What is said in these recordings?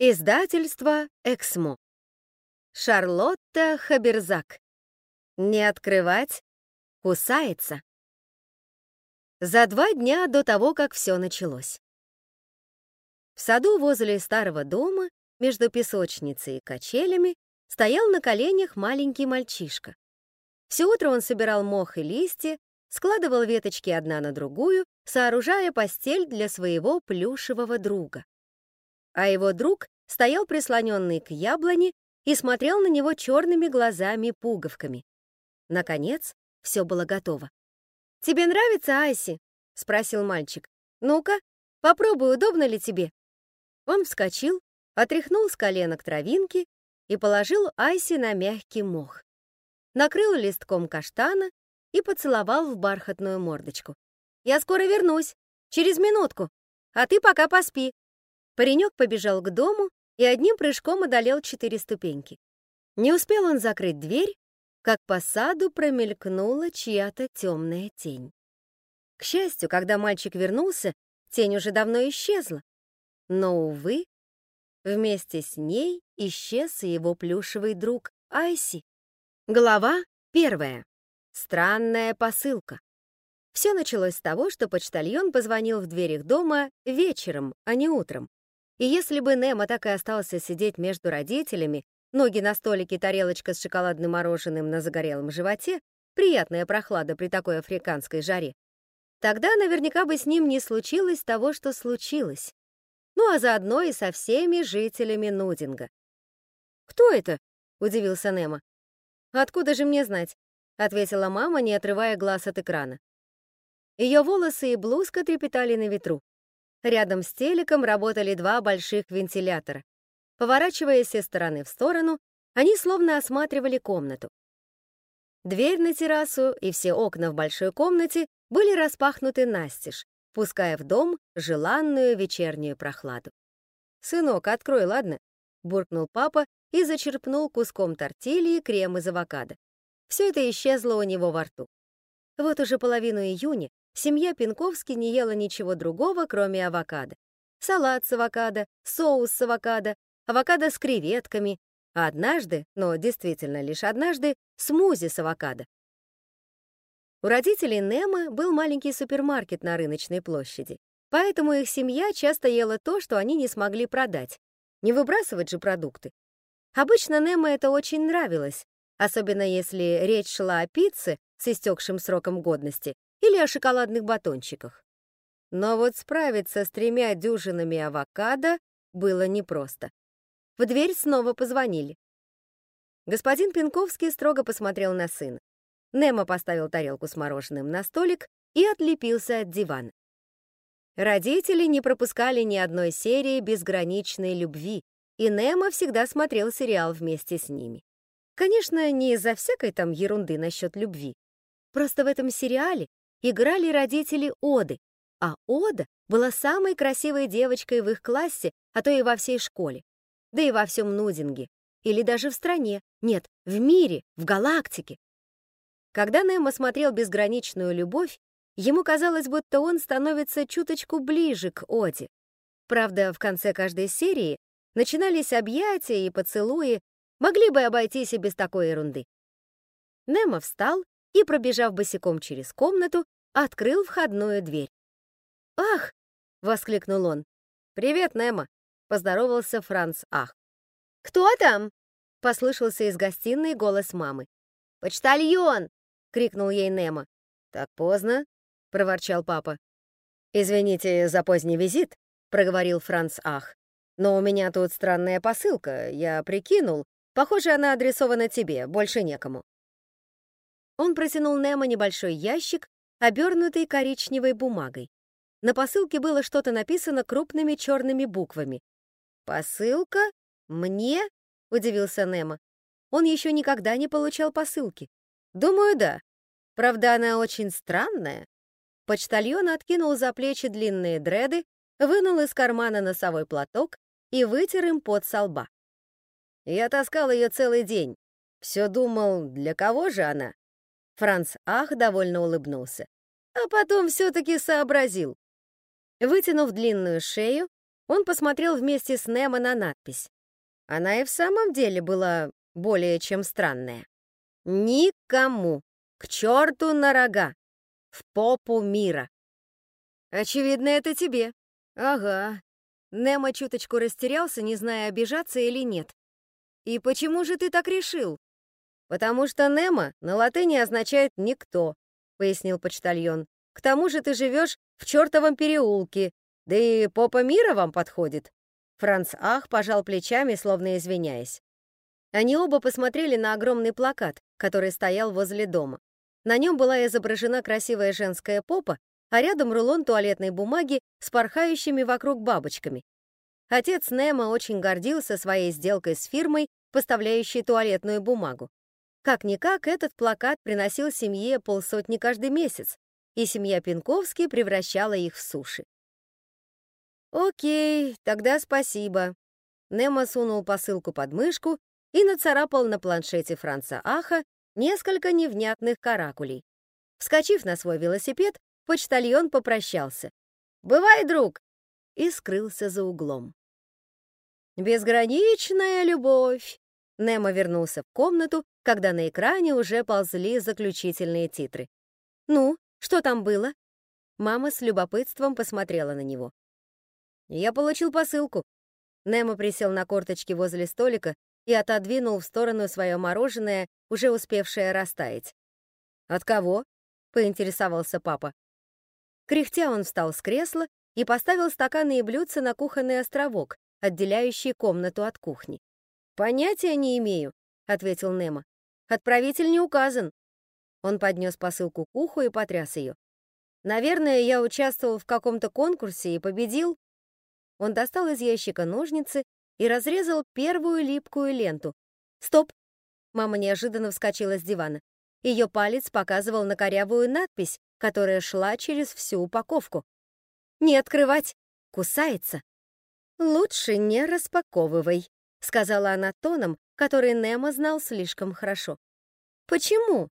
Издательство «Эксмо». Шарлотта Хаберзак. Не открывать, кусается. За два дня до того, как все началось. В саду возле старого дома, между песочницей и качелями, стоял на коленях маленький мальчишка. Все утро он собирал мох и листья, складывал веточки одна на другую, сооружая постель для своего плюшевого друга а его друг стоял прислоненный к яблоне и смотрел на него черными глазами-пуговками. Наконец, все было готово. «Тебе нравится, Айси?» — спросил мальчик. «Ну-ка, попробуй, удобно ли тебе?» Он вскочил, отряхнул с коленок травинки и положил Айси на мягкий мох. Накрыл листком каштана и поцеловал в бархатную мордочку. «Я скоро вернусь, через минутку, а ты пока поспи, Паренек побежал к дому и одним прыжком одолел четыре ступеньки. Не успел он закрыть дверь, как по саду промелькнула чья-то темная тень. К счастью, когда мальчик вернулся, тень уже давно исчезла. Но, увы, вместе с ней исчез и его плюшевый друг Айси. Глава первая. Странная посылка. Все началось с того, что почтальон позвонил в дверь их дома вечером, а не утром. И если бы Немо так и остался сидеть между родителями, ноги на столике, тарелочка с шоколадным мороженым на загорелом животе, приятная прохлада при такой африканской жаре, тогда наверняка бы с ним не случилось того, что случилось. Ну а заодно и со всеми жителями Нудинга. «Кто это?» — удивился Немо. «Откуда же мне знать?» — ответила мама, не отрывая глаз от экрана. Ее волосы и блузка трепетали на ветру. Рядом с телеком работали два больших вентилятора. Поворачиваясь из стороны в сторону, они словно осматривали комнату. Дверь на террасу и все окна в большой комнате были распахнуты настежь, пуская в дом желанную вечернюю прохладу. «Сынок, открой, ладно?» — буркнул папа и зачерпнул куском тортильи крем из авокадо. Все это исчезло у него во рту. Вот уже половину июня семья Пинковски не ела ничего другого, кроме авокадо. Салат с авокадо, соус с авокадо, авокадо с креветками, а однажды, но действительно лишь однажды, смузи с авокадо. У родителей Немо был маленький супермаркет на рыночной площади, поэтому их семья часто ела то, что они не смогли продать. Не выбрасывать же продукты. Обычно Немо это очень нравилось, особенно если речь шла о пицце с истекшим сроком годности или о шоколадных батончиках. Но вот справиться с тремя дюжинами авокадо было непросто. В дверь снова позвонили. Господин Пинковский строго посмотрел на сына. Немо поставил тарелку с мороженым на столик и отлепился от дивана. Родители не пропускали ни одной серии безграничной любви, и Немо всегда смотрел сериал вместе с ними. Конечно, не из-за всякой там ерунды насчет любви. Просто в этом сериале играли родители Оды, а Ода была самой красивой девочкой в их классе, а то и во всей школе. Да и во всем Нудинге. Или даже в стране. Нет, в мире, в галактике. Когда Немо смотрел «Безграничную любовь», ему казалось, будто он становится чуточку ближе к Оде. Правда, в конце каждой серии начинались объятия и поцелуи, могли бы обойтись и без такой ерунды. Немо встал и, пробежав босиком через комнату, открыл входную дверь. «Ах!» — воскликнул он. «Привет, Немо!» — поздоровался Франц Ах. «Кто там?» — послышался из гостиной голос мамы. «Почтальон!» — крикнул ей Немо. «Так поздно?» — проворчал папа. «Извините за поздний визит», — проговорил Франц Ах. «Но у меня тут странная посылка, я прикинул. Похоже, она адресована тебе, больше некому». Он протянул Немо небольшой ящик, обернутый коричневой бумагой. На посылке было что-то написано крупными черными буквами. «Посылка? Мне?» — удивился Немо. Он еще никогда не получал посылки. «Думаю, да. Правда, она очень странная». Почтальон откинул за плечи длинные дреды, вынул из кармана носовой платок и вытер им под со лба. Я таскал ее целый день. Все думал, для кого же она? Франц Ах довольно улыбнулся. А потом все-таки сообразил. Вытянув длинную шею, Он посмотрел вместе с Немо на надпись. Она и в самом деле была более чем странная. «Никому! К черту на рога! В попу мира!» «Очевидно, это тебе». «Ага». Немо чуточку растерялся, не зная, обижаться или нет. «И почему же ты так решил?» «Потому что Немо на латыни означает «никто», — пояснил почтальон. «К тому же ты живешь в чертовом переулке, да и попа мира вам подходит». Франц Ах пожал плечами, словно извиняясь. Они оба посмотрели на огромный плакат, который стоял возле дома. На нем была изображена красивая женская попа, а рядом рулон туалетной бумаги с порхающими вокруг бабочками. Отец Немо очень гордился своей сделкой с фирмой, поставляющей туалетную бумагу. Как-никак, этот плакат приносил семье полсотни каждый месяц, и семья Пинковский превращала их в суши. «Окей, тогда спасибо». Немо сунул посылку под мышку и нацарапал на планшете Франца Аха несколько невнятных каракулей. Вскочив на свой велосипед, почтальон попрощался. «Бывай, друг!» и скрылся за углом. «Безграничная любовь!» Немо вернулся в комнату, когда на экране уже ползли заключительные титры. «Ну, что там было?» Мама с любопытством посмотрела на него. «Я получил посылку». Немо присел на корточки возле столика и отодвинул в сторону свое мороженое, уже успевшее растаять. «От кого?» — поинтересовался папа. Кряхтя он встал с кресла и поставил стаканы и блюдца на кухонный островок, отделяющий комнату от кухни. «Понятия не имею», — ответил Немо. «Отправитель не указан». Он поднес посылку к уху и потряс ее. «Наверное, я участвовал в каком-то конкурсе и победил». Он достал из ящика ножницы и разрезал первую липкую ленту. «Стоп!» Мама неожиданно вскочила с дивана. Ее палец показывал на корявую надпись, которая шла через всю упаковку. «Не открывать! Кусается!» «Лучше не распаковывай», — сказала она тоном, который Немо знал слишком хорошо. «Почему?»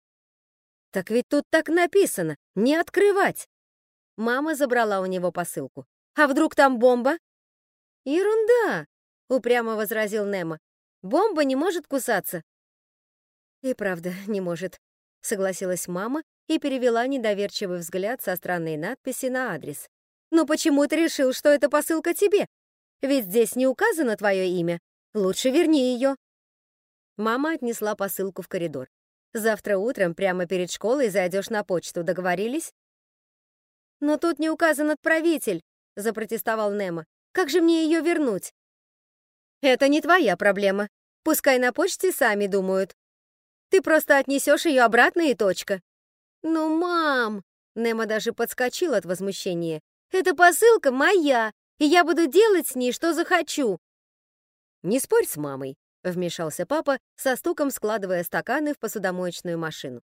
«Так ведь тут так написано! Не открывать!» Мама забрала у него посылку. «А вдруг там бомба?» «Ерунда!» — упрямо возразил Немо. «Бомба не может кусаться». «И правда, не может», — согласилась мама и перевела недоверчивый взгляд со странной надписи на адрес. «Но почему ты решил, что эта посылка тебе? Ведь здесь не указано твое имя. Лучше верни ее». Мама отнесла посылку в коридор. «Завтра утром прямо перед школой зайдешь на почту, договорились?» «Но тут не указан отправитель», — запротестовал Немо. Как же мне ее вернуть? Это не твоя проблема. Пускай на почте сами думают. Ты просто отнесешь ее обратно и точка. Ну, мам! Немо даже подскочил от возмущения. Эта посылка моя, и я буду делать с ней, что захочу. Не спорь с мамой, вмешался папа, со стуком складывая стаканы в посудомоечную машину.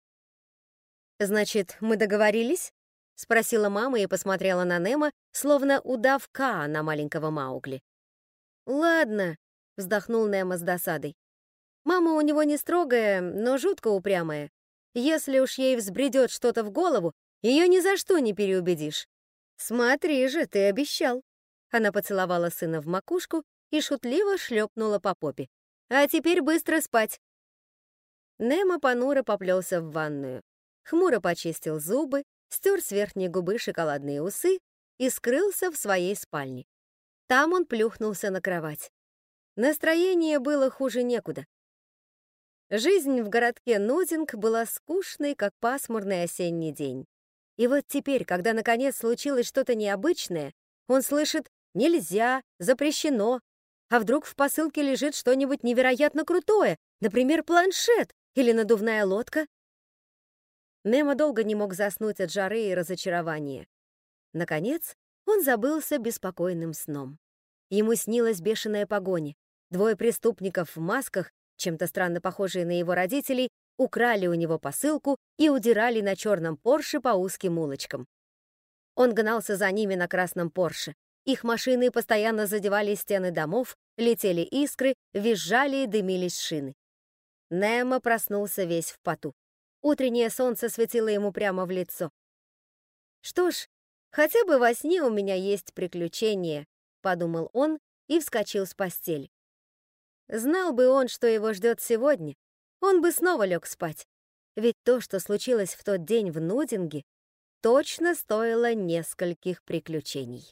Значит, мы договорились? — спросила мама и посмотрела на Немо, словно удав Каа на маленького Маугли. «Ладно», — вздохнул Немо с досадой. «Мама у него не строгая, но жутко упрямая. Если уж ей взбредет что-то в голову, ее ни за что не переубедишь. Смотри же, ты обещал». Она поцеловала сына в макушку и шутливо шлепнула по попе. «А теперь быстро спать». Немо понуро поплелся в ванную. Хмуро почистил зубы, стер с верхней губы шоколадные усы и скрылся в своей спальне. Там он плюхнулся на кровать. Настроение было хуже некуда. Жизнь в городке Нудинг была скучной, как пасмурный осенний день. И вот теперь, когда наконец случилось что-то необычное, он слышит «нельзя», «запрещено», а вдруг в посылке лежит что-нибудь невероятно крутое, например, планшет или надувная лодка? Немо долго не мог заснуть от жары и разочарования. Наконец, он забылся беспокойным сном. Ему снилась бешеная погоня. Двое преступников в масках, чем-то странно похожие на его родителей, украли у него посылку и удирали на черном Порше по узким улочкам. Он гнался за ними на красном Порше. Их машины постоянно задевали стены домов, летели искры, визжали и дымились шины. Немо проснулся весь в поту. Утреннее солнце светило ему прямо в лицо. Что ж, хотя бы во сне у меня есть приключения, подумал он и вскочил с постели. Знал бы он, что его ждет сегодня, он бы снова лег спать. Ведь то, что случилось в тот день в Нудинге, точно стоило нескольких приключений.